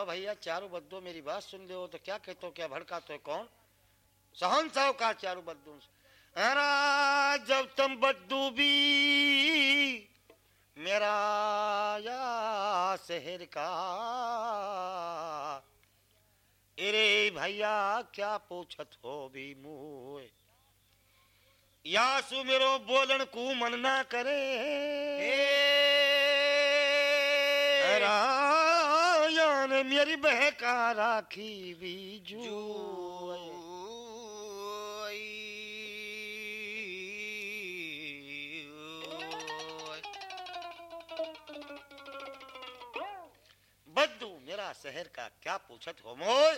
ओ भैया, चारू बद्दो मेरी बात सुन लो तो क्या कहते हो, क्या भड़का तो कौन? सहन साहु का चारू बद्दू अरा जब तुम बद्दू भी, मेरा या शहर का। अरे भैया, क्या पूछत हो भी मुँह या सु मेरो बोलन को मन ना करे। मेरी बहका राखी बीजू बद्दू मेरा शहर का क्या पूछत हो मोय?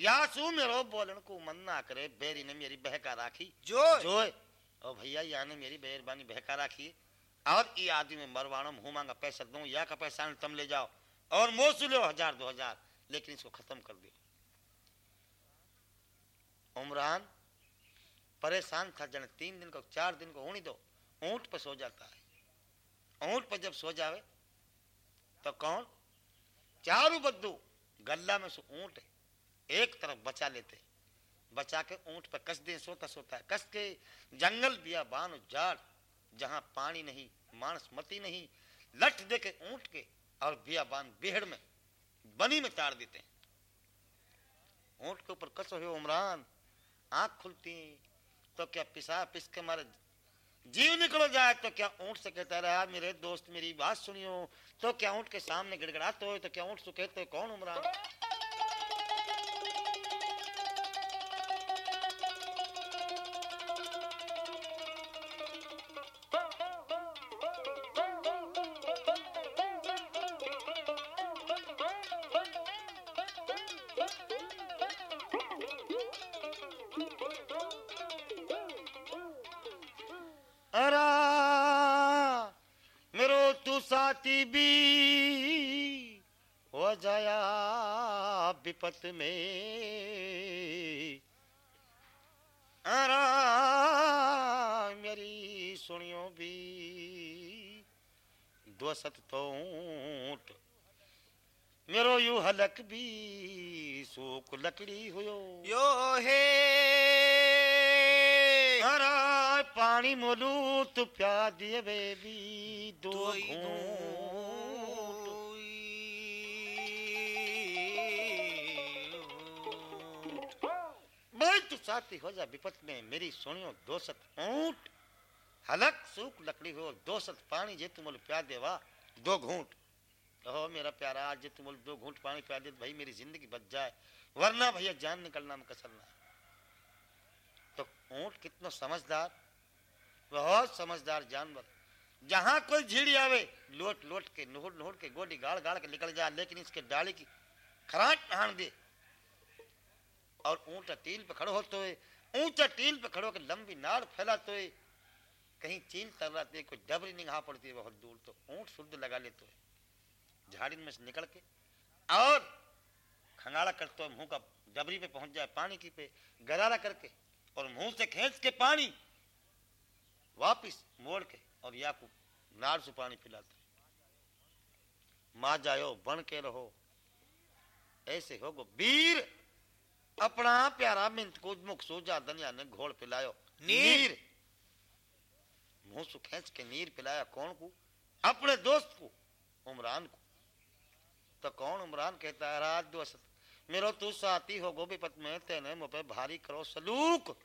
यासु मेरो बोलन को मन ना करे बेरी ने मेरी बहका राखी। जो जो ओ भैया या ने मेरी मेहरबानी बहका राखी। और ये आदमी में मरवाणो मुँह मांगा पैसा दूँ या का पैसा तुम ले जाओ। और मोसू लो हज़ार, दो हज़ार, लेकिन इसको खत्म कर दो उमरान परेशान था, जन तीन दिन को, चार दिन को ऊँट दो, ऊँट पर सो जाता है। ऊँट पर जब सो जावे तो कौन? चारू बद्दू गल्ला में से ऊँट एक तरफ़ बचा लेते। बचा के ऊँट पर कस दे सोता सोता है। कस के जंगल बिया बान जाड़, जहाँ पानी नहीं मानस मती नहीं, लठ दे के ऊँट के और बियाबान बेहड़ में, बनी में ताड़ देते हैं। ऊँट के ऊपर कसो है उमरान, आँख खुलती तो क्या पिसा पिस के मारे जीव निकलो जाए तो क्या ऊँट से कहता रहा मेरे दोस्त, मेरी बात सुनियो। तो क्या ऊँट के सामने गिड़गड़ाते हो तो क्या ऊँट से कहते कौन उमरान? तू भी हो जाया विपत में। अरा मेरी सुनियो भी दोसत तो ऊँट मेरो यू हलक भी सूख लकड़ी हुयो। यो हे। हरा पानी मोलू तू प्या दिए बेबी। दोई। तू साथी हो जा विपत में मेरी सुनियो दोसत ऊँट। हलक सूख लकड़ी हो दोसत पानी जे तुम प्या देवा दो घूंट। कहो मेरा प्यारा आज जे तुम दो घूंट पानी प्या दे भाई मेरी ज़िंदगी बच जाए। वरना भैया जान निकलना में कसरना तो ऊँट कितना समझदार बहुत समझदार जानवर। जहाँ कोई झीड़ी आवे, लोट लोट के नोहड़ नोहड़ के गोडी गाड़ गाड़ के निकल जाए लेकिन इसके डाली की खराट पहाड़ दे। और ऊँचा टील पे खड़ो होते हुए ऊँचा टील पे खड़ो के लंबी नाड़ फैलाते हुए, कहीं चील तर रहा कोई डबरी निगाह पड़ती है बहुत दूर तो ऊँट शुद्ध लगा लेते हुए, झाड़ी में से निकल के, और खंगाड़ा करते हुए मुँह का डबरी पे पहुँच जाए, पानी की पे गरारा करके, और मुँह से खींच के पानी वापिस मोड़ के और या को नार से पानी पिलाते। माँ जायो बन के रहो। ऐसे होगो वीर अपना प्यारा मिंत को मुख सोजा दनिया ने घोड़ पिलायो। नीर। मुँह से खींच के नीर पिलाया कौन को? अपने दोस्त को उमरान को। तो कौन उमरान कहता है राज दोस्त मेरो तू साथी हो गो विपत में तेने मुझ पे भारी करो सलूक।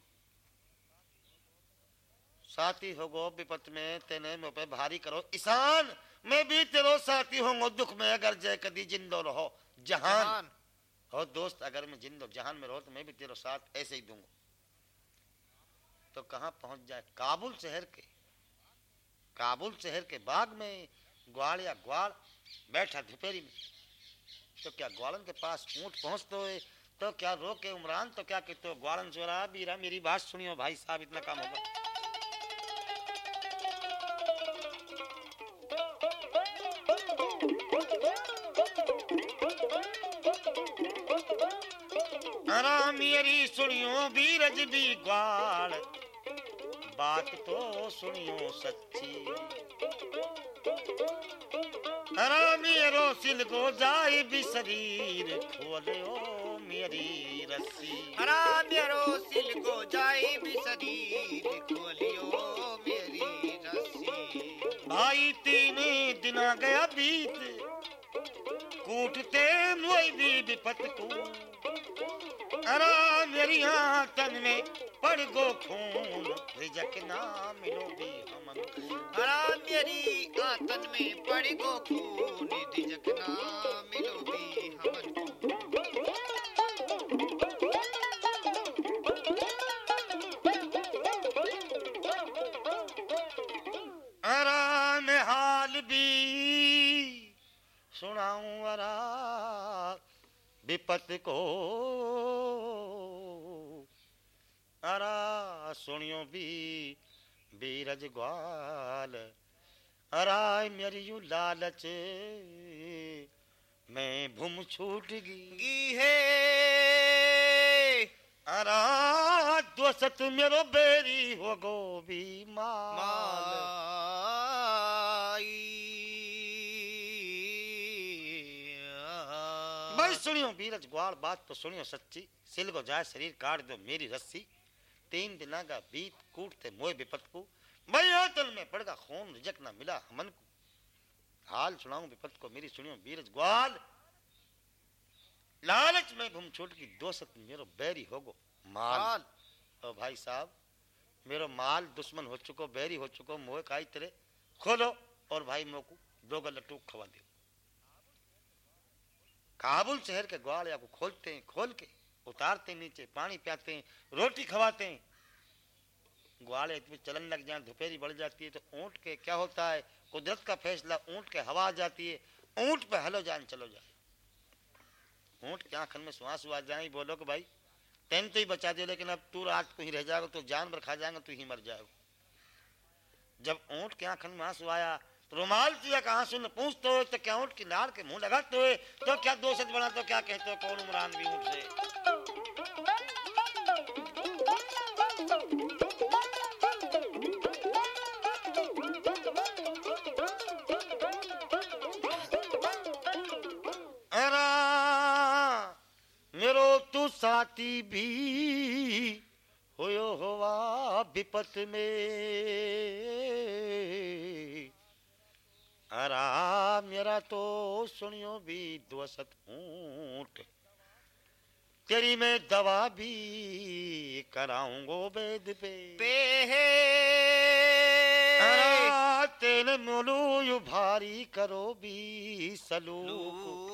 साथी हो गो विपत में तेने मुझ पे भारी करो। ईशान मैं भी तेरो साथी होंगो दुख में अगर जय कदी जिंदो रहो। जहान। हो दोस्त अगर मैं जिंदो जहान में रहो तो मैं भी तेरो साथ ऐसे ही दूँगा। तो कहाँ पहुँच जाए? काबुल शहर के। काबुल शहर के बाग में ग्वाल या ग्वाल बैठा दोपहरी में। तो क्या ग्वालन के पास ऊँट पहुँचते हुए तो क्या रोके उमरान तो क्या कहते हो ग्वालन चोरा बीरा मेरी बात सुनियो भाई साहब इतना काम होगा। अरा मेरी सुनियो बीरज भी ग्वाल। बात तो सुनियो सच्ची। अरे मेरो सिल को जाए भी शरीर खोलियो मेरी रस्सी। हरा मेरो सिल को जाए भी शरीर खोलियो मेरी रस्सी। भाई तीन दिन गया बीत। कूटते मुई भी विपत को मेरी तन में पड़ गो खून, रिजक ना मिलो भी हमन। को मेरी आतन में पड़ गो खून दिजक ना मिलो भी हमन। को आराम हाल भी सुनाऊं, अरा विपत को अरा सुनियो भी बीरज ग्वाल। अरा मेरी यू लालच मैं भूम छूट गई गी है। अरा दोस्त मेरो बेरी हो गो भी माल भाई सुनियो बीरज ग्वाल बात तो सुनियो सच्ची सिल को जाए शरीर काट दो मेरी रस्सी। तीन दिना का बीत कूटते मोए विपत को। भाई आतल में पड़गा खून रिजक ना मिला हमन को। हाल सुनाऊं विपत को मेरी सुनियो बीरज ग्वाल। लालच में घूम छूट की दोस्त मेरो बैरी होगो माल। माल। ओ भाई साहब मेरो माल दुश्मन हो चुको बैरी हो चुको मोए काई तेरे? खोलो और भाई मोको दो गल लट्टू खवा दो काबुल शहर के ग्वालिया को खोलते हैं खोल के। उतारते नीचे, पानी पियाते हैं रोटी खवाते। हैं ग्वाले इतनी चलन लग जाए दोपहरी बढ़ जाती है तो ऊँट के क्या होता है? कुदरत का फैसला, ऊँट के हवा आ जाती है, ऊँट पे हलो जान चलो जाए ऊँट के आंखन में श्वास आ जाए बोलो कि भाई, तेन तो ही बचा दे लेकिन अब तू रात को ही रह जाएगा तो जानवर खा जाएगा, तू ही मर जाएगा। जब ऊँट के आंखन में आँसू आया तो रुमाल दिया का आँसू ने पूछते हो तो क्या ऊँट की नार के मुँह लगाते हुए तो क्या दोषत बना तो क्या कहते हो, कौन उमरान भी ऊँट से? साथी भी होयो होवा विपत में। अरा मेरा तो सुनियो भी दोसत ऊँट तेरी मैं दवा भी कराऊंगो वेद पे। पे तेन मोलू यू भारी करो भी सलूक।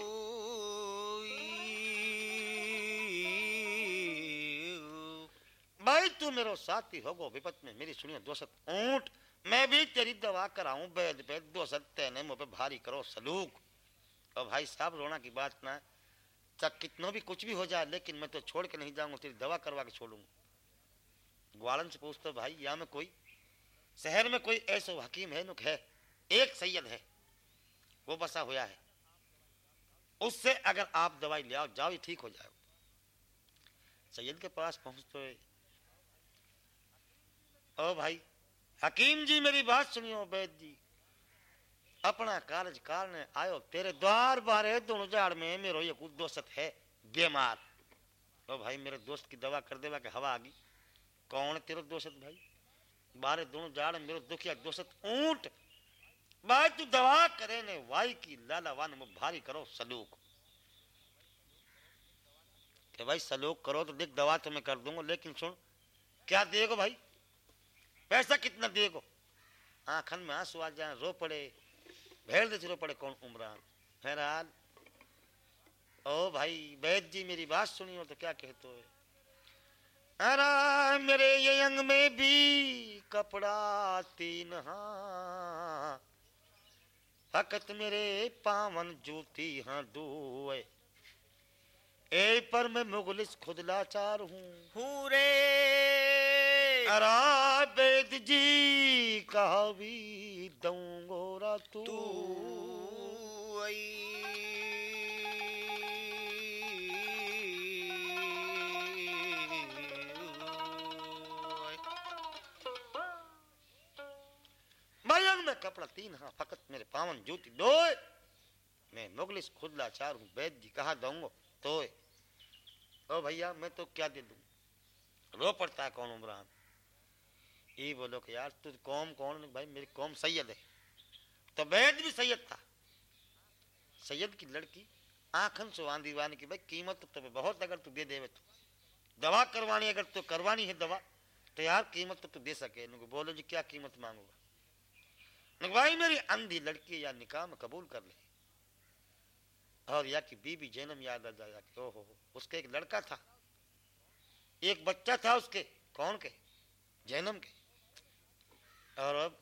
भाई तू मेरो साथी होगो विपत में मेरी सुनियो दोस्त ऊँट। मैं भी तेरी दवा कराऊं बैद पे दोस्त तेने मुझ पे भारी करो सलूक। और भाई साहब रोना की बात ना है। चाहे कितनो भी कुछ भी हो जाए, लेकिन मैं तो छोड़ के नहीं जाऊँगा, तेरी दवा करवा के छोड़ूँगा। ग्वालन से पूछते, भाई, यहाँ में कोई शहर में कोई ऐसा हकीम है, नुक है, एक सैयद है, वो बसा हुआ है। उससे अगर आप दवाई ले आओ, जाओ ठीक हो जाओ सैयद के पास पहुँचते ओ भाई, हकीम जी, मेरी बात सुनियो वैद जी। अपना कालज कारने आयो, तेरे द्वार बारे दोनों झाड़ में, मेरो ये कुछ दोस्त है, बीमार। ओ भाई, मेरे दोस्त की दवा कर देवा के हवा आ गई। कौन तेरो दोस्त भाई? बारे दोनों झाड़ में मेरो दुखिया दोस्त ऊँट। भाई, तू दवा करे ने, वाई की लाला वान में भारी करो, सलूक। कि भाई, सलूक करो तो देख, दवा तो मैं कर दूँगा, लेकिन सुन, क्या देगो भाई? पैसा कितना देगो? आंखन में आँसू आ जाए, रो पड़े। भेड़ दे रो पड़े कौन उमरान बहरहाल ओ भाई वैद जी मेरी बात सुनियो तो क्या कहते हो? अरे मेरे ये अंग में भी कपड़ा तीन हाँ। फकत मेरे पावन जूती हाँ दो ए पर मैं मुगलिस खुद लाचार हूँ। हूरे अरा वेद जी कहा भी दूंगोरा तू। मयंग में कपड़ा तीन हाँ फकत मेरे पावन जूती दो मैं मुगलिस खुद लाचार हूँ वैद्य जी कहा दूँगा तो ओ भैया मैं तो क्या दे दूँ? रो पड़ता है कौन उमरान? ये बोलो कि यार तू कौम कौन भाई, मेरी कौम सैयद है। तो वैद्य भी सैयद था। सैयद की लड़की आखन सुवान दीवान की, भाई, कीमत तो तुम्हें बहुत अगर तू दे देवे तो। दवा करवानी अगर तो करवानी है दवा तो यार कीमत तो तू दे सके। इनको बोलो जी, क्या कीमत मांगूँगा? भाई, मेरी अंधी लड़की या निकाह में कबूल कर ले। और या कि बीबी जैनम याद आ जाए कि ओहो, उसके एक लड़का था। एक बच्चा था उसके, कौन के? जैनम के। और अब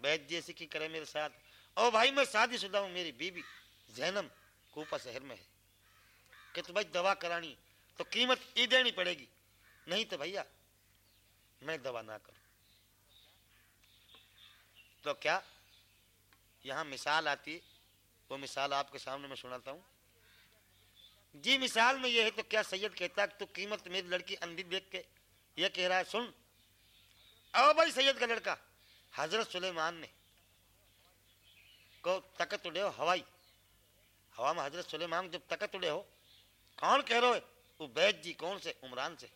वैद्य की करे मेरे साथ। ओ भाई, मैं शादी शुदा हूँ, मेरी बीबी जैनम कोपा शहर में है। कि तो भाई दवा करानी तो कीमत ई देनी पड़ेगी। नहीं तो भैया, मैं दवा ना करूँ। तो क्या यहाँ मिसाल आती है? वो मिसाल आपके सामने मैं सुनाता हूँ। जी, मिसाल में ये है तो क्या सैयद कहता है तो कीमत मेरी लड़की अंधी देख के ये कह रहा है, सुन। आओ भाई सैयद का लड़का। हज़रत सुलेमान ने को तकत उड़े हो हवाई। हवा में हज़रत सुलेमान जब तकत उड़े हो, कौन कह रहे हो? बैद जी कौन से? उमरान से।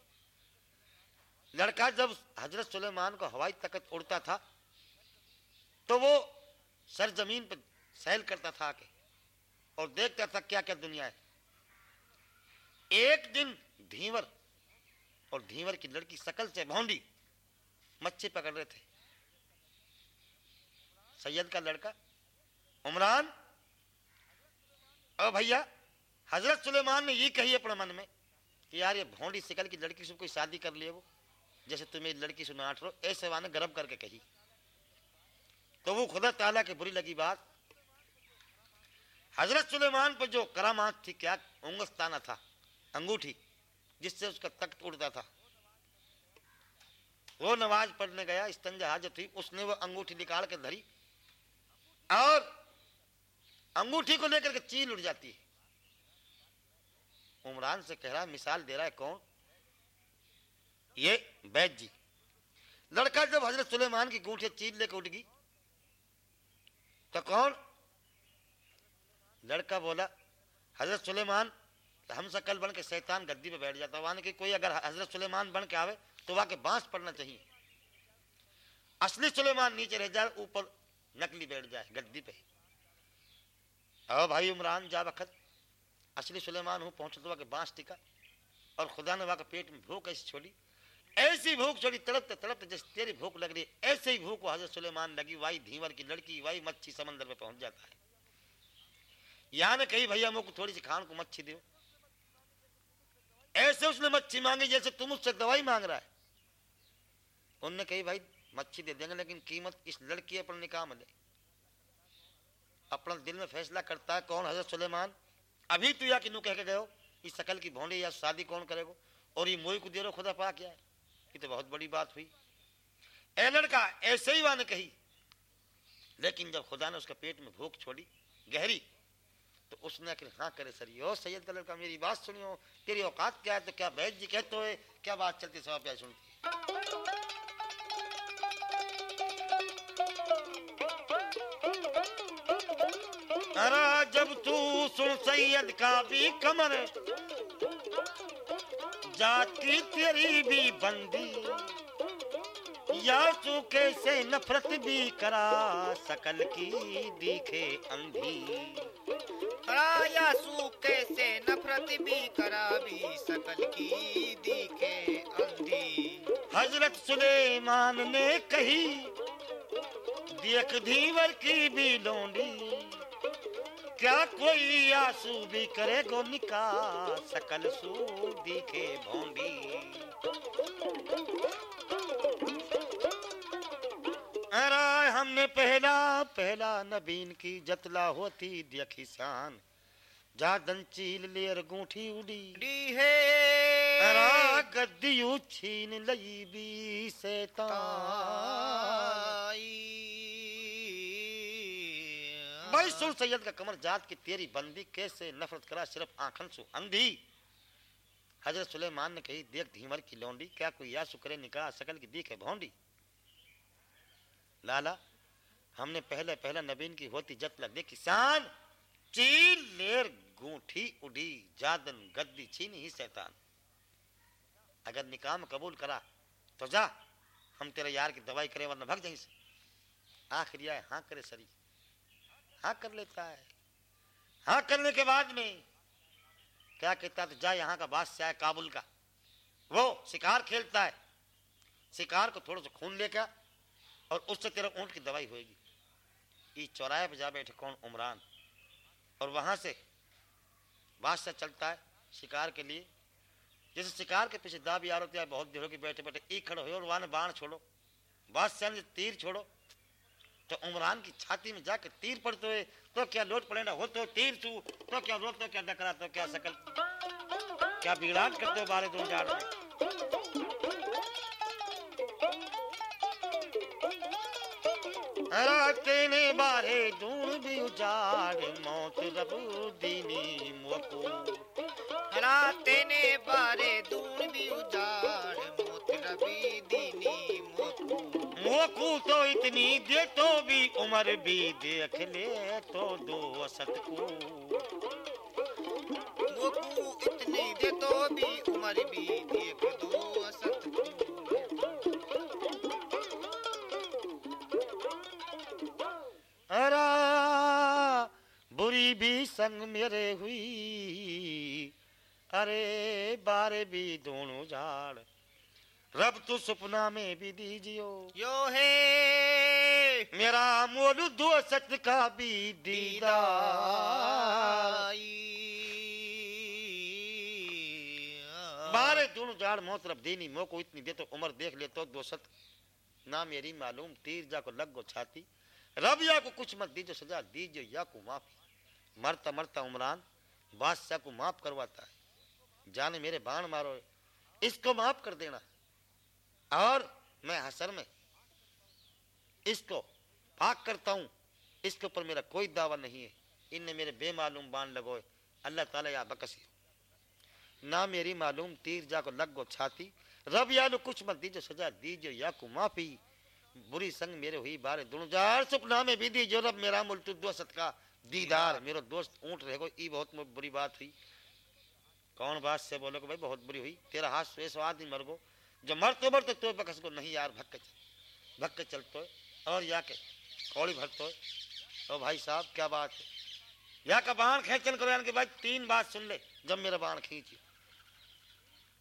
लड़का जब हज़रत सुलेमान को हवाई तकत उड़ता था तो वो सर ज़मीन पर सैल करता था आके और देखता था क्या क्या दुनिया है। एक दिन धीवर और धीवर की लड़की सकल से भौंडी मच्छी पकड़ रहे थे। सैयद का लड़का, उमरान। और भैया, हज़रत सुलेमान ने ये कही अपने मन में कि यार ये भौंडी सिकल की लड़की से कोई शादी कर लिए वो, जैसे तुम्हें लड़की से नाट रो, ऐसे वाने गर्भ करके कही। तो वो खुदा ताला की बुरी लगी बात। हज़रत सुलेमान पर जो करामात थी, क्या उंगस्ताना था, अंगूठी, जिससे उसका तख्त उड़ता था। वो नमाज़ पढ़ने गया, इस्तंजा हाजत हुई, उसने वो अंगूठी निकाल के धरी और अंगूठी को लेकर के चील उड़ जाती है। उमरान से कह रहा है मिसाल दे रहा है कौन? ये बैद जी। लड़का जब हज़रत सुलेमान की गूंठे चील लेकर उठ गई तो कौन? लड़का बोला, हज़रत सुलेमान हम सकल बन के शैतान गद्दी पे बैठ जाता वहाँ कि कोई अगर हज़रत सुलेमान बन के आवे तो वहाँ के बाँस पड़ना चाहिए। असली सुलेमान नीचे रह जाए, ऊपर नकली बैठ जाए, गद्दी पे। आओ भाई उमरान, जा वक्त असली सुलेमान हूँ, पहुँच तो के बाँस टिका। और खुदा ने वहाँ पेट में भूख ऐसी छोड़ी। ऐसी भूख छोड़ी, तड़पते तड़पते जैसे तेरी भूख लग रही है, ऐसे ही भूख हज़रत सुलेमान लगी। वाई धीवर की लड़की, वाई मच्छी समंदर में पहुँच जाता है। यहाँ ने कही भैया मुझको थोड़ी सी खान को मच्छी दो ऐसे उसने मच्छी मांगी जैसे तुम उससे दवाई मांग रहा है। उनने कही, भाई मच्छी दे देंगे, लेकिन कीमत इस लड़की अपने निकाह में ले अपना दिल में फैसला करता है, कौन हज़रत सुलेमान? अभी तू या किनू कह के गए इस शकल की भोंडी या शादी कौन करेगा? और ये मोई को दे रो खुदा पा क्या है ये तो बहुत बड़ी बात हुई। ए लड़का, ऐसे ही वाने कही। लेकिन जब खुदा ने उसके पेट में भूख छोड़ी, गहरी तो उसने आखिर हाँ करे सर, यो सैयद का लड़का, मेरी बात सुनियो, तेरी औकात क्या है तो क्या बैद जी कहते हो, क्या बात चलती सुनती अरे जब तू सुन सैयद का भी कमर जाती तेरी भी बंदी या तू कैसे नफरत भी करा सकल की दिखे अंधी। या सू कैसे नफरत भी करा भी सकल की दिखे अंधी। हज़रत सुलेमान ने कही देख धीवर की भी लोंडी क्या कोई आँसू भी करे गो निका सकल सू दिखे भोंडी अरे हमने पहला पहला नबीन की जतला होती देखी शान। जा दंचील लेर गूठी उड़ी। डी है। अरे गद्दी छीन लई भी शैतान। भाई सुन सैयद का कमर जात की तेरी बंदी कैसे नफरत करा, सिर्फ़ आंखन सु अंधी। हज़रत सुलेमान ने कही, देख धीमर की लौंडी, क्या कोई या शुक्रे निकाह सकल की दीख है भौंडी? लाला, हमने पहले पहला नबीन की होती जतला देखी, शान चील लेर, गूंठी, उड़ी, जादन, गद्दी छीनी ही शैतान। अगर निकाम कबूल करा तो जा, हम तेरे यार की दवाई करें, वरना भग जाएँ से आखिर यह हाँ करे सरी हाँ कर लेता है। हाँ करने के बाद में क्या कहता है तो जा यहाँ का बादशाह है काबुल का। वो शिकार खेलता है। शिकार को थोड़ा सा खून लेकर और उससे तेरा ऊँट की दवाई होगी ये चौराहे पे जा बैठे कौन? उमरान। और वहाँ से बादशाह चलता है शिकार के लिए। जैसे शिकार के पीछे दाब यार होते हैं बहुत देर हो होगी बैठे बैठे ई खड़े हो, और वहाँ बाण छोड़ो। बादशाह ने तीर छोड़ो। तो उमरान की छाती में जाकर तीर पड़ते हुए तो क्या लोट पड़ेगा? हो तो तीर तू तो क्या रोक तो क्या डकरा तो क्या सकल क्या बिगड़ाट करते हो बारे दो में तेने बारे दूर भी उजाड़, मौत रबू दीनी मोको राते ने बारे दूर मोकू तो इतनी दे तो भी उम्र भी देख ले तो दो असत को मोकू इतनी दे तो भी उम्र भी देख दो असत अरा, बुरी भी संग मेरे हुई, अरे बारे भी दोनों झाड़ रब तू सपना में भी दीजियो। यो है। मेरा मोल दो सत का भी दीदार बारे दोनों झाड़ मोत रब देनी मो को इतनी दे तो उम्र देख ले तो दो सत ना मेरी मालूम तीर जा को लग गो छाती। रब या को कुछ मत दीजो सजा दीजो या को माफ़ी। मरता मरता उमरान बादशाह को माफ़ करवाता है। जाने मेरे बाण मारो इसको माफ़ कर देना। और मैं हसर में इसको पाक करता हूँ। इसके ऊपर मेरा कोई दावा नहीं है। इनने मेरे बेमालूम बाण लगोए। अल्लाह ताला या बकसी ना मेरी मालूम तीर जा को लग गो छाती। रब या लो कुछ मत दीजो सजा दीजो या को माफ़ी। बुरी संग मेरे हुई बारे दुनुजार सुपना में भी दीजिए रब मेरा मुल्तु दोस्त का दीदार। मेरो दोस्त ऊँट रह गो ई बहुत बुरी बात हुई। कौन बात से बोलो कि भाई बहुत बुरी हुई। तेरा हाथ स्वाद नहीं मर गो। जो मरते मरते तो बकस को नहीं यार, भक्के चल, भक्के चलतो और या के कौड़ी भरतो ओ भाई साहब, क्या बात है? या का बाण खेचन करो, यानी कि भाई तीन बात सुन ले, जब मेरा बाण खींची।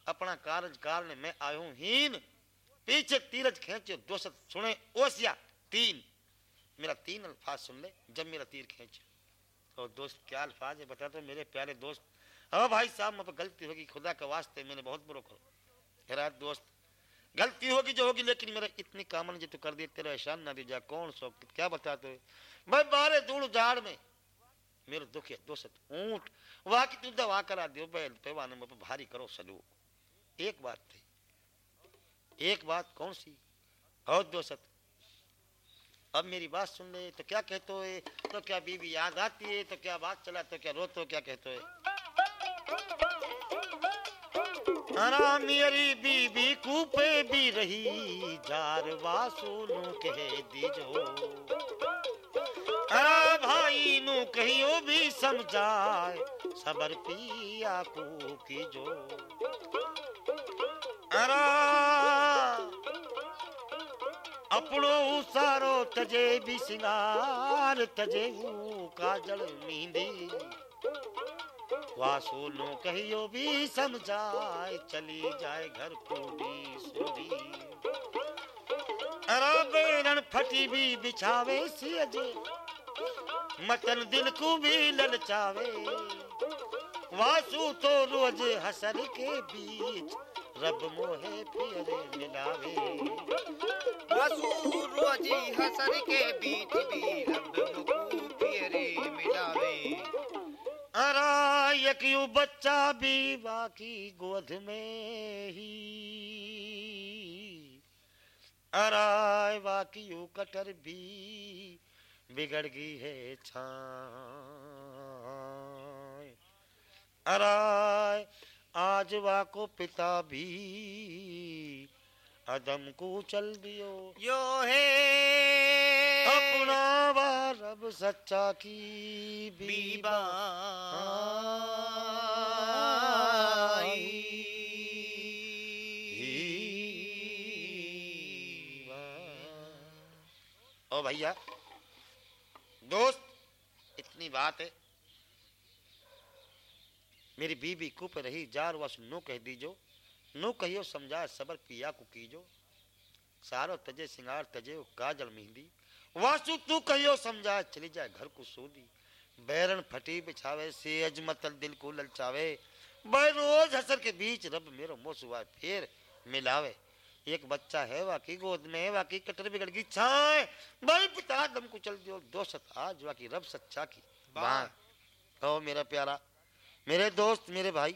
अपना कारज कार ने मैं आयो हीन। पीछे तीरज खेचो दो सत सुने, ओसिया, तीन। मेरा तीन अल्फाज सुन ले, जब मेरा तीर खींचे। और दोस्त, क्या अल्फाज है? बता तो मेरे प्यारे दोस्त। हाँ भाई साहब पर गलती होगी, खुदा के वास्ते मैंने बहुत बुरा करो हेरा दोस्त, गलती होगी जो होगी, लेकिन मेरा इतनी कामन जो तू कर दे, तेरा एहसान ना दीजा कौन सो, क्या बताते हो? मैं बारे दूर झाड़ में, मेरे दुख है, दोस्त, ऊँट। वहाँ, की तू दवा करा दियो बैल पैवाने में भारी करो, सलू। एक बात थी, एक बात कौन सी? और दोस्त, अब मेरी बात सुन ले तो क्या कहते हो? तो क्या बीवी याद आती है? तो क्या बात चला तो क्या रोते हो? क्या कहते हो? अरा मेरी बीबी कूपे भी रही, जार वासुनु कह दीजो। अरा भाई नु कहियो भी समझाए, सबर पिया को कीजो अरा अपनो सारो तजे भी सिंगार, तजे काजल मींदी वासु नो कहियो भी समझाए, चली जाए घर को भी सोरी बेरन फटी भी बिछावे सियजे मतन दिल को भी ललचावे। वासु तो रोज हसर के बीच, रब मोहे फिर मिलावे। वसू रोजी हसर के बीच भी, रब मुकू फेरे मिलावे। अरा एक यू बच्चा भी बाकी गोद में ही। अरा बाकी यू कटर भी बिगड़ गई है छाय अरा आज वा को पिता भी अदम को चल दियो। यो है। अपना रब सच्चा की बीबा। ओ भैया दोस्त इतनी बात है। मेरी बीबी कुप रही जार वस नो कह दीजो। नो कहियो समझा सबर पिया को कीजो। सारो तजे सिंगार तजे काजल मेहंदी। वासु तू कहियो समझा चली जाए घर को सूदी बैरन फटी बिछावे सेज मतल दिल को ललचावे। बै रोज हसर के बीच रब मेरो मोसुआ फिर मिलावे। एक बच्चा है वाकी गोद में वाकी कटर बिगड़ गई छाए। भाई पिता दम को चल दियो दोस्त आज वाकी रब सच्चा की बाण ओ मेरा प्यारा मेरे दोस्त मेरे भाई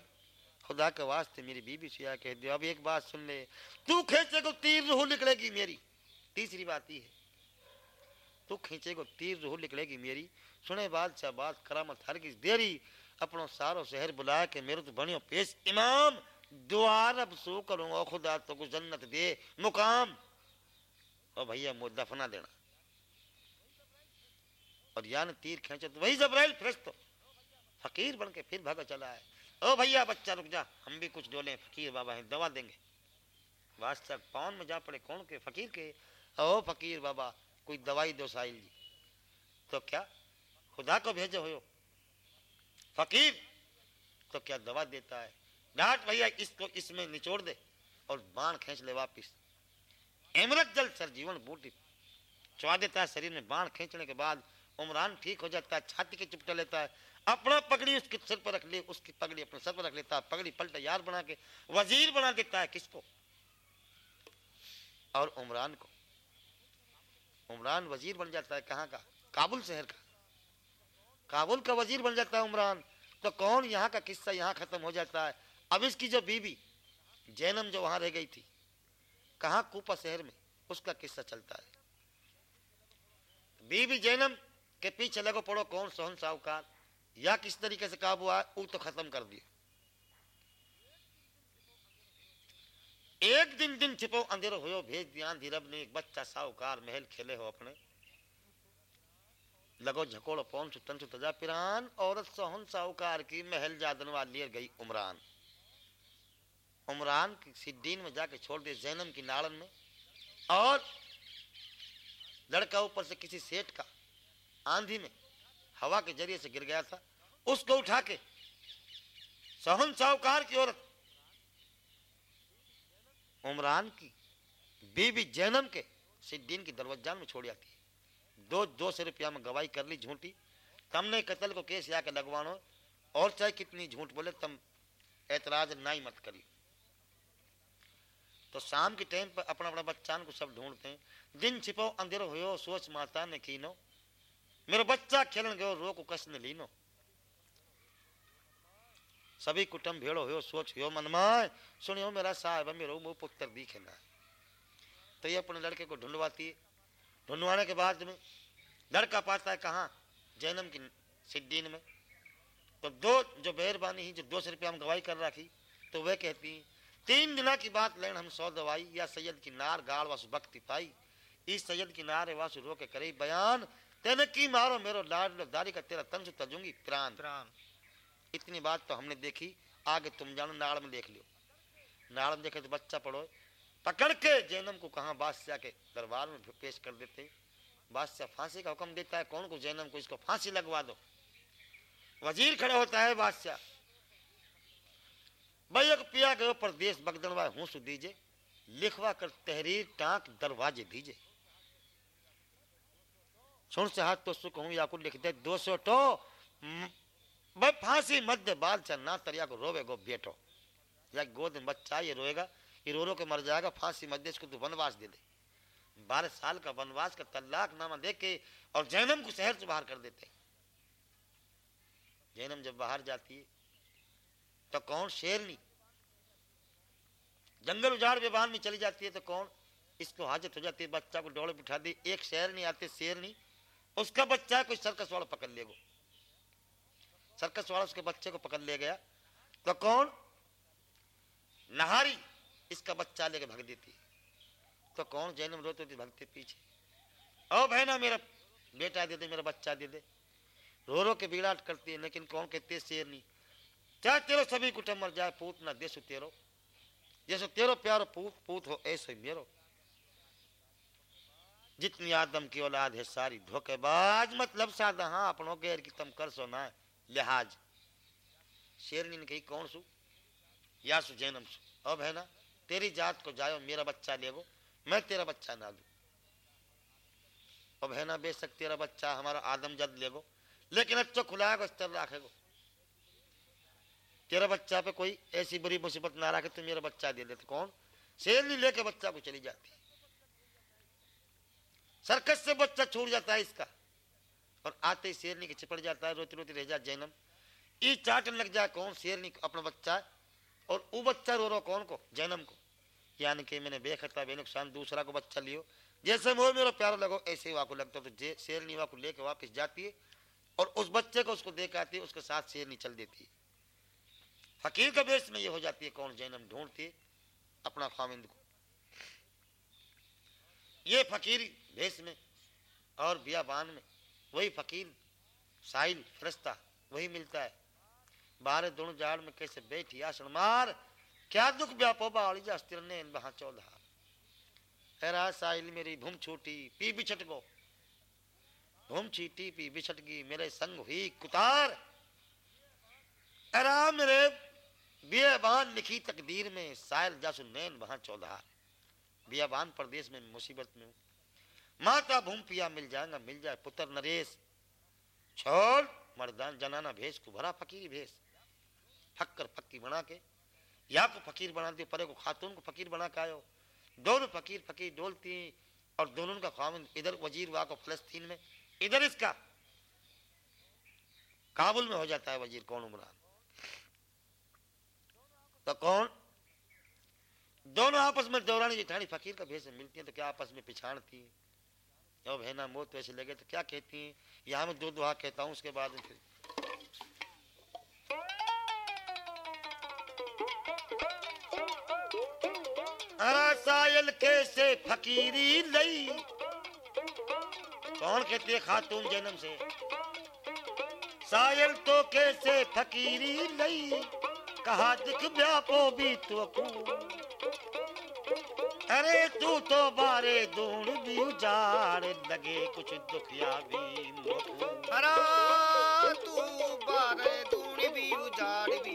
खुदा के वास्ते मेरी बीबी से या कह दियो, अब एक बात सुन ले। तू खींचे को तीर रूह निकलेगी मेरी। तीसरी बात ही है। तू खींचे को तीर रूह निकलेगी मेरी। सुने बादशाह, बात करामत हर की देरी। अपनो सारो शहर बुलाया के मेरे तो बनियो पेश इमाम। दुआर अब सो करूँगा खुदा तो को जन्नत दे। मुकाम। और भैया, मुझ दफना देना। और यान तीर खींचे तो वही जबराइल फरिश्तो। फकीर बन के फिर भागा चला है। ओ भैया, बच्चा रुक जा। हम भी कुछ डोले, फकीर बाबा हैं, दवा देंगे। वास्तव कौन में जा पड़े, कौन के? फकीर के? ओ फकीर बाबा, कोई दवाई दो साहिल जी। तो क्या? खुदा को भेजो हो फकीर तो क्या दवा देता है? डांट भैया, इसको इसमें निचोड़ दे और बाण खींच ले वापिस। अमृत जल, सर जीवन बूटी। चुआ देता है, शरीर में बाण खींचने के बाद उमरान ठीक हो जाता है, छाती के चिपटा लेता है अपना पगड़ी उसके सिर पर रख ले, उसकी पगड़ी अपने सर पर रख लेता है पगड़ी पलटा यार बना के, वज़ीर बना देता है किसको? और उमरान को। उमरान वज़ीर बन जाता है कहाँ का? काबुल शहर का। काबुल का वज़ीर बन जाता है उमरान। तो कौन यहाँ का किस्सा यहाँ खत्म हो जाता है? अब इसकी जो बीबी जैनम जो वहाँ रह गई थी, कहा कूपा शहर में उसका किस्सा चलता है? बीबी जैनम के पीछे लगो पड़ो कौन सोहन साहूकार? या किस तरीके से काबू आया वो तो खत्म कर दिया। एक दिन दिन छिपो, अंधेरो हो भेज दिया, धीरब ने एक बच्चा, साहूकार, महल खेले हो अपने। लगो झकोड़ो, पौन सुतन सु तजा, पिरान, औरत सोहन, साहूकार की महल जादन वाली गई उमरान। उमरान की सिद्दीन में जाके छोड़ दिए, जैनम की नाड़न में। और लड़का ऊपर से किसी सेठ का, आंधी में हवा के ज़रिए से गिर गया था। उसको उठा के सहन साहूकार की औरत उमरान की बीबी जैनम के सिद्दीन की दरवाजान में छोड़ जाती दो दो सौ रुपया में गवाही कर ली, झूठी। तमने कत्ल को केस आके लगवानो और चाहे कितनी झूठ बोले, तम ऐतराज ना ही मत करियो। तो शाम के टाइम पर अपना अपना बच्चान को सब ढूंढते हैं। दिन छिपो, अंधेरो हो सोच माता ने कीनो। मेरा बच्चा खेलन गयो रो को कस ने लीनो। सभी कुटुंब भेड़ो हो सोच हो मन में सुनियो मेरा साहब मेरो मुँह पुत्र दिखे तो ये अपने लड़के को ढूंढवाती है। ढूंढवाने के बाद में लड़का पाता है कहाँ? जैनम की सिद्दीन में। तो दो, जो मेहरबानी ही, जो दो सौ रुपया हम गवाही कर रखी तो वह कहती तीन दिना की बात लेन हम सौ दवाई, या सैयद की नार गाड़ वासु भक्ति पाई। इस सैयद की नार वासु रो के करे बयान तेने की मारो मेरो लाड लो दारी का तेरा तंज तजूँगी प्राण प्राण इतनी बात तो हमने देखी आगे तुम जानो नाड़ में देख लियो। नाड़ में देखे तो बच्चा पढ़ो। पकड़ के जैनम को कहा बादशाह के दरबार में पेश कर देते। बादशाह फांसी का हुक्म देता है कौन को जैनम को इसको फांसी लगवा दो? वज़ीर खड़ा होता है बादशाह। भाई पिया गयो प्रदेश बगदनवा हूस दीजे लिखवा कर तहरीर टाक दरवाजे दीजे सुन से हाथ तो सुख हूँ या को लिख दे, दो सौ तो भाई फांसी मध्य बादशाह ना तरिया को रोवे, गो बेटो। या गोद बच्चा ये रोएगा, ये रो रो के मर जाएगा, फांसी मध्य इसको तो वनवास दे दे। बारह साल का वनवास का तलाक नामा दे के, और जैनम को शहर से बाहर कर देते जैनम जब बाहर जाती है तो कौन? शेरनी जंगल उजाड़ बेबान में चली जाती है तो कौन? इसको हाजत हो जाती है, बच्चा को डोले बिठा दी, एक शेर नहीं आते, शेर नहीं। उसका बच्चा है, कोई सर्कस वाला पकड़ लेगा सर्कस वाला उसके बच्चे को पकड़ ले गया। तो कौन? नहारी, इसका बच्चा लेके भग देती। तो कौन? जैनम रोते थे भगते पीछे। ओ बहना मेरा बेटा दे दे, मेरा बच्चा दे दे। रो रो के बिगड़ाट करती है, लेकिन कौन कहते, शेर नहीं। चाहे तेरो सभी कुटुंब मर जाए, पूत ना देसु तेरो। जैसे तेरो प्यारो पूत पूत हो, ऐसे मेरो। जितनी आदम की औलाद है, सारी धोखेबाज। मतलब सादा हाँ अपनों गैर की तम कर सो ना। लिहाज। शेरनी ने कही कौन सु? या सु जैनम सु। अब है ना, तेरी जात को जायो, मेरा बच्चा लेगो मैं तेरा बच्चा ना दू अब है ना, बेशक तेरा बच्चा हमारा आदम जद लेगो लेकिन अच्छा खुलाएगा स्तर रखेगो तेरा बच्चा पे कोई ऐसी बुरी मुसीबत ना रखे तो मेरा बच्चा दे देते कौन? शेरनी लेके बच्चा को चली जाती। सर्कस से बच्चा छूट जाता है इसका। और आते ही शेरनी के चिपड़ जाता है रोती रोती रह जाए जैनम। ई चाटन लग जाए कौन, शेरनी अपना बच्चा। और वो बच्चा रो रो कौन को, जैनम को। यानी कि मैंने बेखता बेनुकसान, दूसरा को बच्चा लियो। जैसे मोह मेरा प्यार लगो, ऐसे ही वाको लगता तो जे शेरनी वाको लेके वापस जाती है। और उस बच्चे को उसको देख आती है, उसके साथ शेरनी चल देती है। फकीर का बेस में ये हो जाती है कौन जैनम ढूंढती है। अपना खामिंद को। ये फकीर भेष में और बियाबान में, वही फकीर साहिल फरिश्ता, वही मिलता है। बाहर दोनों जाड़ में कैसे बैठी, आसन मार, क्या दुख व्यापो बाली जास्तिर ने वहाँ चौधा। हैरा साहिल, मेरी भूम छूटी, पी बिछट गो। भूम छीटी, पी बिछट गई, मेरे संग हुई कुतार। अरा मेरे बियाबान लिखी तकदीर में, साहिल जासु नैन वहाँ चौधार बियाबान प्रदेश में मुसीबत में माता भूम पिया मिल जाएगा, मिल जाए। पुत्र नरेश, छोड़, मर्दान जनाना भेष को भरा फकीरी भेष। फक्कर फक्की बना के, या को फकीर बना दियो, परे को खातून को फकीर बना के आयो। दोनों फकीर फकीर डोलती, और दोनों का खामिन इधर वज़ीर हुआ को फलस्तीन में, इधर इसका। काबुल में हो जाता है वज़ीर, कौन उमरान? तो कौन? दोनों आपस में दौरानी जिठानी फकीर का भेष मिलती है तो क्या आपस में पिछाड़ती है? जब है ना मौत वैसे लगे तो क्या कहती हैं? यहाँ में दो दुआ कहता हूँ उसके बाद फिर। सायल कैसे फकीरी लई? कौन कहती है खातून जन्म से? सायल तो कैसे फकीरी लई? कहा दिख व्यापो भी तो अरे तू तो बारे दूर भी उजाड़ लगे कुछ दुखिया भी तू बारे दूर भी उजाड़ भी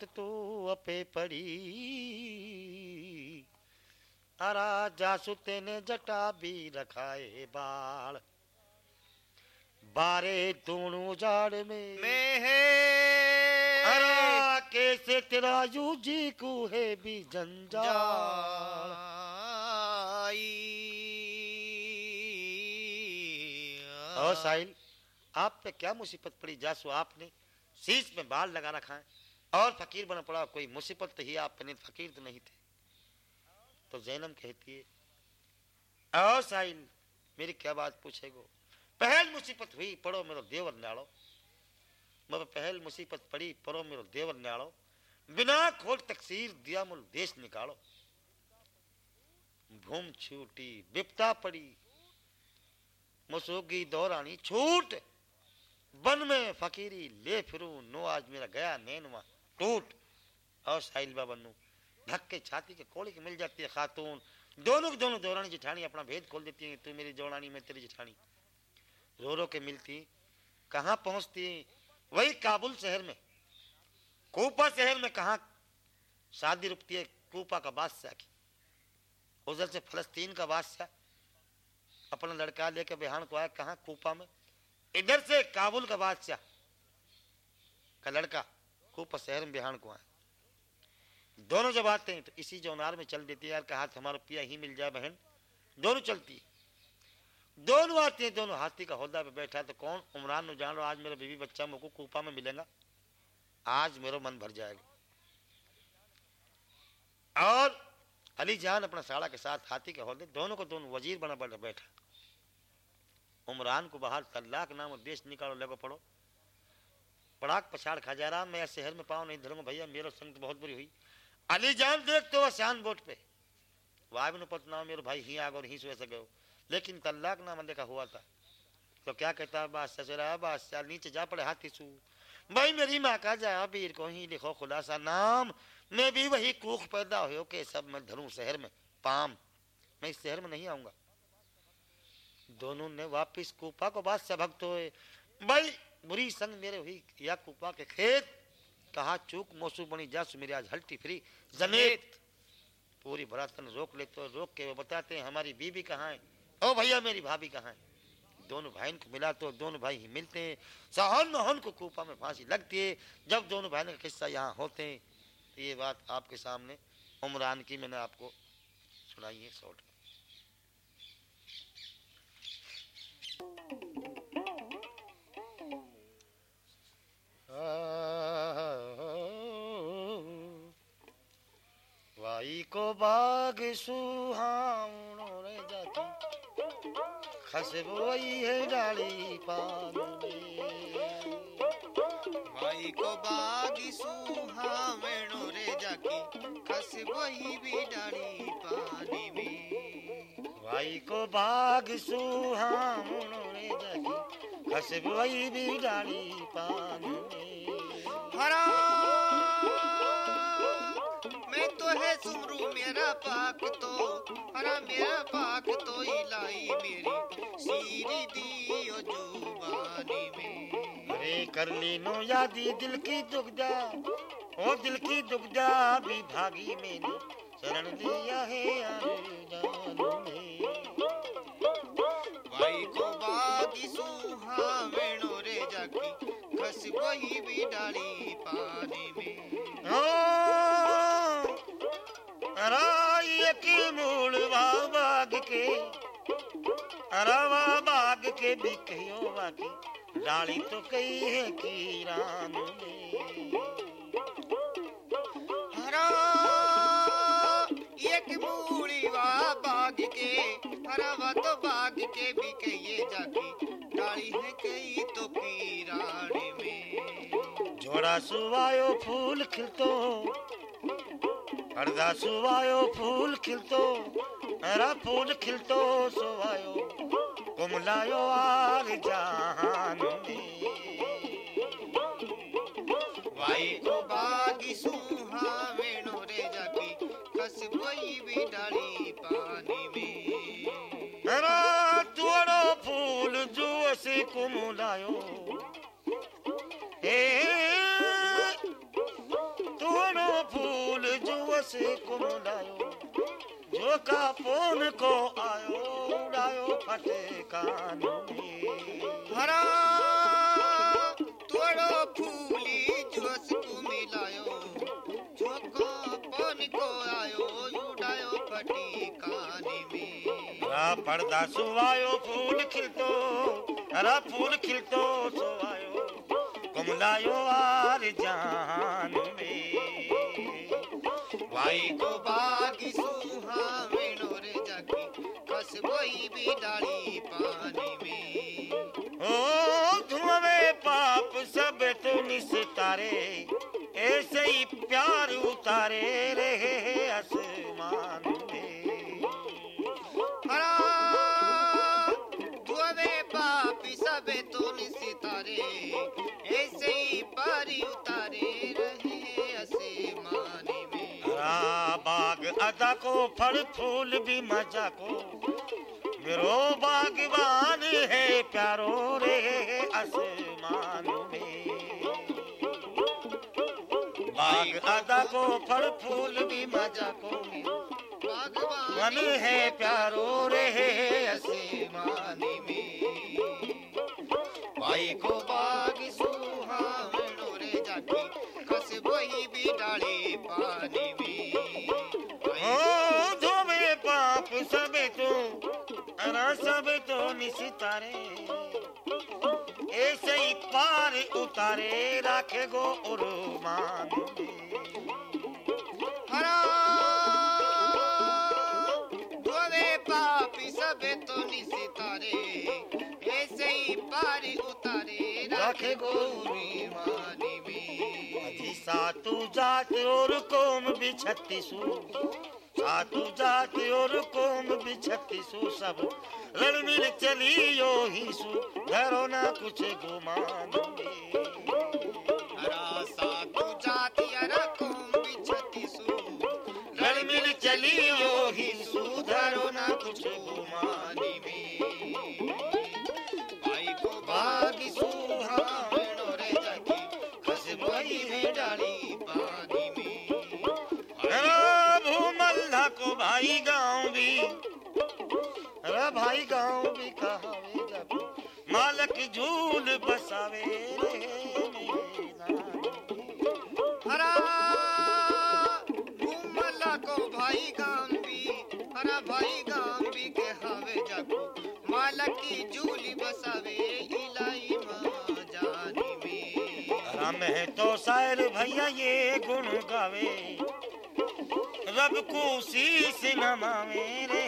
विपत तो अपे पड़ी। अरा जासुते ने जटा भी रखाए बाल। बारे दोनों जाड़ में। में है अरा कैसे तेरा यू जी को है भी जंजाल। और साहिल आप पे क्या मुसीबत पड़ी? जासू आपने शीश में बाल लगा रखा है। और फकीर बना पड़ा, कोई मुसीबत ही आप फकीर तो नहीं थे। तो जैनम कहती है और साहिल, मेरी क्या बात पूछेगो? पहल मुसीबत हुई, पढ़ो मेरो देवर न्याड़ो मगर पहल मुसीबत पड़ी, पढ़ो मेरो देवर न्याड़ो बिना खोल तकसीर दिया मुल देश निकालो। भूम छूटी विपता पड़ी। मसोगी दौरानी छूट। बन में फकीरी ले फिरू, नो आज मेरा गया नैनवा। टूट और साहिल बाबा नु। धक्के छाती के कोड़ी के मिल जाती है खातून। दोनों की दोनों दौरानी जिठानी अपना भेद खोल देती है, तू मेरी दौरानी मैं तेरी जिठानी। रो रो के मिलती, कहाँ पहुँचती? वही काबुल शहर में। कूपा शहर में कहा शादी रुकती है? कूपा का बादशाह की। उधर से फलस्तीन का बादशाह अपना लड़का लेकर बिहान को आया, कहा कूपा में? इधर से काबुल का बादशाह का लड़का कूपा शहर में बिहान को आया दोनों जब आते हैं तो इसी जौनार में चल देती है, यार, कहा हमारा पिया ही मिल जाए बहन। दोनों चलती है। दोनों आते हैं, दोनों हाथी का होदा पे बैठा तो कौन? उमरान नु जान लो, आज मेरा बीवी बच्चा मुझको कूपा में मिलेगा। आज मेरा मन भर जाएगा। और अली जान अपना साड़ा के साथ हाथी के हौलदे दोनों को दोनों वज़ीर बना बैठा। उमरान को बाहर तल्लाक नाम और देश निकालो, लगो पड़ो। पड़ाक पछाड़ खा जा रहा, मैं शहर में पाऊँ नहीं धरूँगा भैया, मेरा संग तो बहुत बुरी हुई। अली जान देखते हो शान बोट पे। वाह पतना मेरे भाई ही आगो ही सो गए लेकिन तल्लाक नाम देखा हुआ था। तो क्या कहता है, बादशाह से रहा, बादशाह नीचे जा पड़े हाथी सू। भाई मेरी माँ का जा वीर को ही लिखो खुलासा नाम। मैं भी वही कूख पैदा हो के सब मैं धरूं शहर में, पाम। मैं इस शहर में नहीं आऊँगा। दोनों ने वापिस कूपा को बादशाह भक्त हुए। भाई बुरी संग मेरे हुई या कूपा के खेत, कहा, चूक मोसू बनी जा मेरी आज हल्टी फ्री। जनेत पूरी बरातन रोक ले तो रोक के वो बताते हैं, हमारी बीबी कहाँ है? ओ भैया, मेरी भाभी कहाँ है? दोनों भाई को मिला तो दोनों भाई ही मिलते हैं। सहन मोहन को कूपा में फांसी लगती है। जब दोनों भाई का किस्सा यहाँ होते हैं। तो ये बात आपके सामने उमरान की मैंने आपको सुनाई है शॉर्ट वाई को बाग सुहावणो रे जाती। खसबोई है डाली पान भाई को बागी सुहावणो रे जाकी खस वही भी डाली पानी में वाई को बाग सुहावणो रे जाती खसबोई भी डाली पान हरा। मैं तो है सुमरू मेरा पाक तो हरा मेरा पाक तो इलाई मेरी। सीरी दियो जुबानी में। अरे कर ली नो यादी दिल की दुगदा ओ दिल की दुगदा भी भागी मैंने शरण लिया है भाई को बागी जाकी वही भी डाली पानी में राय की मूल बाग के अरवा बाग के भी कहियो बाकी डाली तो कई है की रान में हरा एक मूली वा बाग के हरा तो बाग के भी कहिए जोड़ा सुवायो फूल खिलतो। अर्धा सुवायो फूल खिलतो। अरा फूल खिलतो सुवायो। कुमलायो आर जहान वाई को बागी सुहावेणो रे जाकी कस वही भी डाली पानी में। अरा तुअड़ो फूल जो से कुमलायो का फ़ोन को आयो उड़ायो फटे कान में हरा तोड़ो फूली जोस को मिलायो। झोंका पानी को आयो उड़ायो फटी कानी में हरा पर्दा सुवायो फूल खिलतो। हरा फूल खिलतो सुवायो। कुमलायो आर जान में वाई को बागी वही भी डाली पानी में। ओ धुआँ पाप सब तो निस्तारे ऐसे ही प्यार उतारे रहे आसमान में। दुआवे पापी सबे तो सितारे ऐसे ही पारी उतारे रहे असे मानी में। बाग अदा को फल फूल भी मज़ा को मेरो बागवान है प्यारो रे आसमान में। बाग अदा को फल फूल भी मज़ा को मन है प्यारो रे आसमान मानी में। भाई को बाग सुहावणो रे जाकी, कस वही भी डाली पानी में। ओ धोबे पाप सबे तो सब तो निसितारे। ऐसे ही पार उतारे राखे गो और पापी सब तो ऐसे उतारे तू जात और कोम भी छत्तीसू सातु जाति और कौम भी सु सब। रण मिल चली यो ही सु धरो ना कुछ गुमान। साधु जाति हरा कोम बिछकी सु। रण मिल चली यो ही सु धरो ना कुछ गुमान में। को भाई गाँव भी। अरे भाई गाँव भी कहावे जब। मालक झूल बसावे रे हरा घूमला को भाई गाम भी। हरा भाई गाम भी के हावे जाको माला की झूली बसावे है तो शायर भैया ये गुण गावे। रब को शीस नमावे रे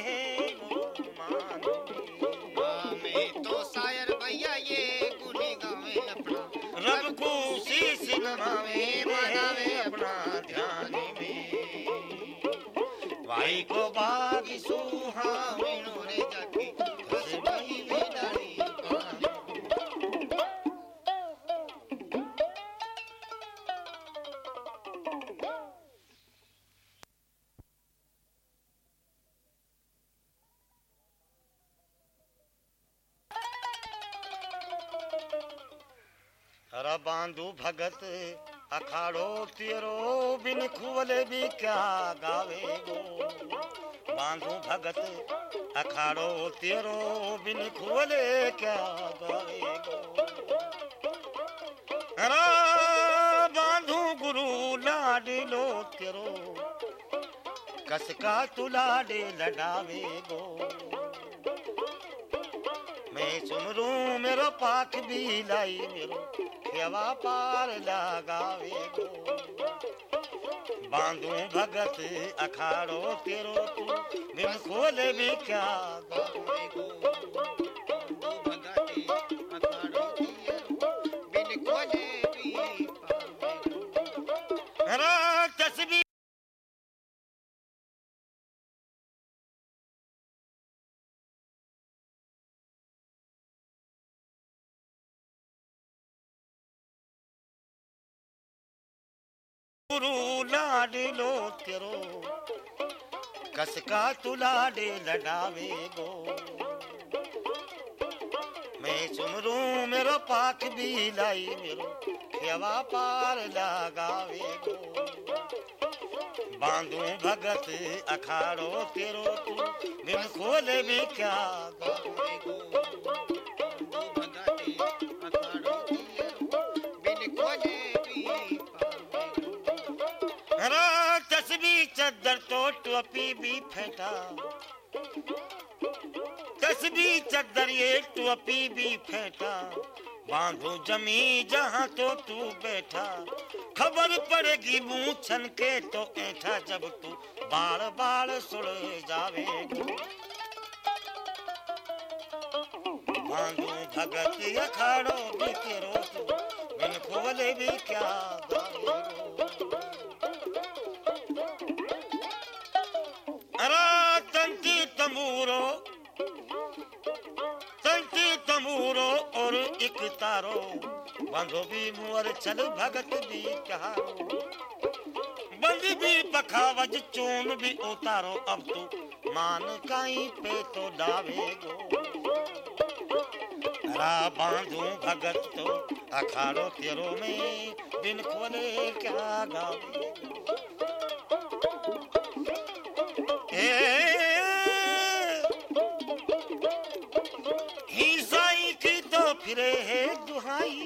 में तो शायर भैया ये गुनी गावे अपना। रब को शीस नमावे बनावे अपना ध्यान में। भाई को बाग सुहा मीनू रे जाकी। बांधू भगत, अखाड़ो तेरो बिन खुवले भी क्या गावे गो? बांधू भगत, अखाड़ो तेरो बिन खुवले क्या गावे गो? बांधू गुरु लाडलो तेरो, कसका तू लाडे लडावे गो? मैं सुमरू, मेरो पाख भी लाई मेरो खेवा पार लगावे गो। बांधू भगत अखाड़ो तेरो तू बिन खोले भी क्या गावे गो। गुरु लाडलो तेरो। कसका तू लाडे लडावे गो। मैं सुमरू मेरो पाख भी लाई मेरो। खेवा पार लगावे गो। बांधू भगत अखाड़ो तेरो तू। बिन खोले भी क्या गावे गो। तस्बी चद्दर तो टोपी भी फेंटा। तस्बी चद्दर ये टोपी भी फेंटा। बांधो जमी जहाँ तो तू बैठा। खबर पड़ेगी मुँह छन के तो ऐठा जब तू बार बार सुड़ जावे। बांधो भगत अखाड़ो भी तेरो तू बिन खोले भी क्या गावे एक तारो बांधो भी मुअर चल भगत भी कहारो। बंदी भी पखावज चून भी उतारो, अब तू मान काई पे तो डावे गो रा बांधू भगत तो अखाड़ो तेरो में बिन खोले क्या गावे ही फिरे है दुहाई।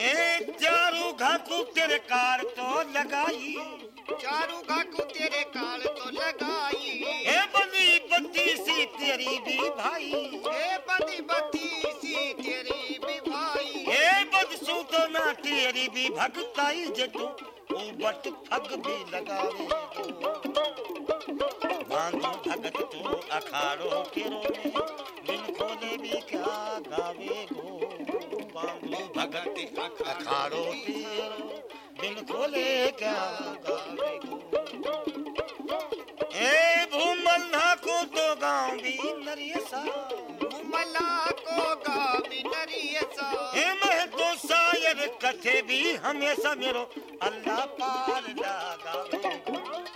ए चारू घाकू तेरे कार तो लगाई। चारू घाकू तेरे काल तो लगाई। ए बंदी बत्ती सी तेरी भी भाई। ए बदी बती सी तेरी भी भाई। ए बदसू तो ना तेरी भी भगताई जे तू बट फग भी लगावे बांधो भगत तो अखाड़ो के रोने बिन खोले भी क्या गावे गो बांधो भगत अखाड़ो तेरो बिन खोले क्या गावे गो ए भूमल्ला को तो गाँव भी नरियसा मला को गावी नरियसा हे मह तो शायर कथे भी हमेशा मेरो अल्लाह पार लगावे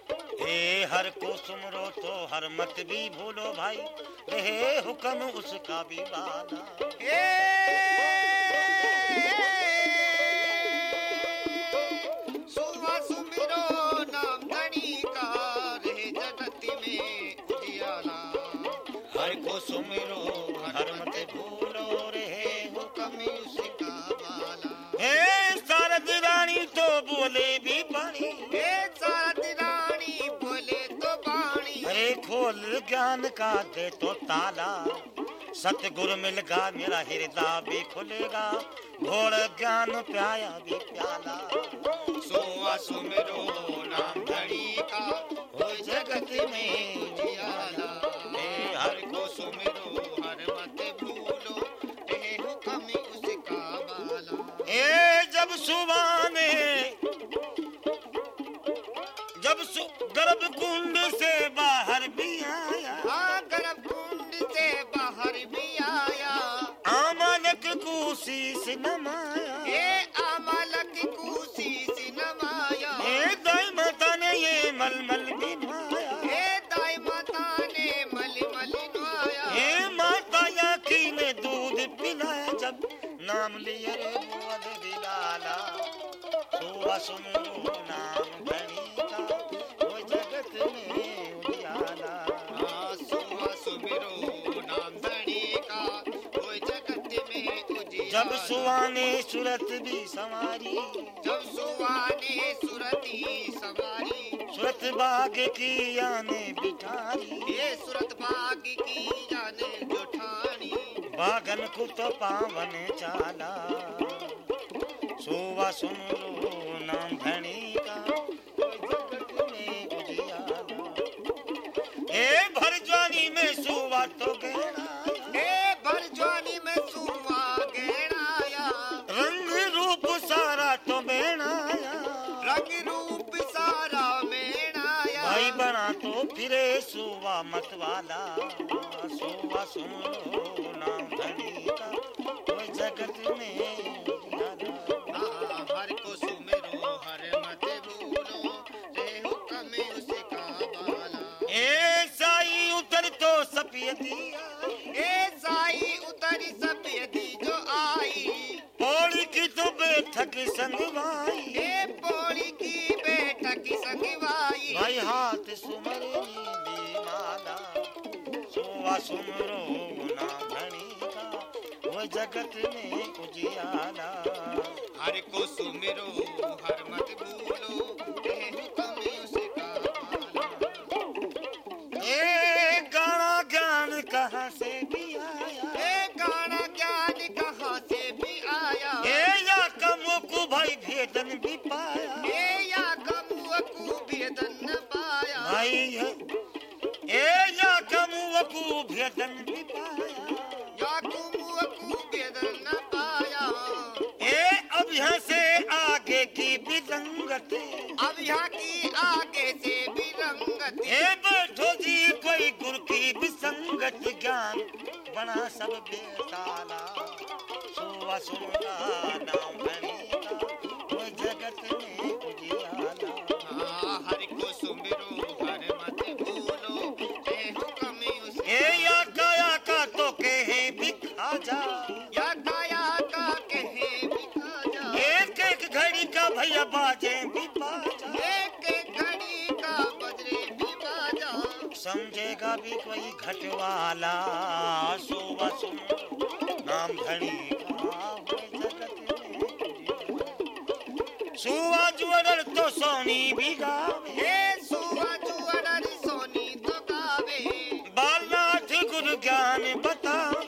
ए हर को सुमरो तो हर मत भी भूलो भाई। रहे हुक्म उसका भी वाला सुवा सुमिरो नाम धनी का रहे जगत में उजियाला हर को सुमरो हर मत भूलो रहे कमी उसका वाला हे सारद रानी तो बोले भी ज्ञान का दे तो ताला। सतगुरु मिलगा मेरा हृदय भी खुलेगा। घोड़ ज्ञान प्याया भी प्याला। सोवा सुमिरो नाम धनी का हो जगत में उजियाला ए हर को सुमिरो हर मत भूलो, ए हुक्म उसका वाला ए जब सुबह ने जब सु गर्भ कुंड से बाहर भी आया जब सुहाने सूरत भी संवारी जब सुहाने सुरती सवारी। सूरत बाग की आने बिठारी। ये सुरत बाग की जाने जोठानी बागन को तो पावन चाला। सुबह सुन लो नाम धनी का ए भर ज्वानी में सुबह तो गहरा ए भर ज्वानी में गहराया रंग रूप सारा तो बेणाया रंग रूप सारा मेणाया भाई बना तो फिरे सुबह मत वाला सुबह सुन नाम धनी का जगत में संगवाई। ए पौड़ी की बैठक संगवाई। भाई हाथ सुमर नीली माला सुवा सुमरो ना धनी का वो जगत में उजियाला। हर को सुमिरो कमो भेदन भी पाया या कमुआ को भेदन न पाया ए अब यहाँ से आगे की विसंगत अब यहाँ की आगे से भी ए बैठो जी कोई गुरु की विसंगत ज्ञान। बना सब बेताला सुवा सुनला नाम धनी भैया बाजे एक घड़ी का बजरे समझेगा भी कोई घट वाला सोवा सुन। नाम घड़ी सुआ जुअर तो सोनी भी गावे। सुआ जुअर सोनी तो गावे। बाला गुरु ज्ञान बताओ।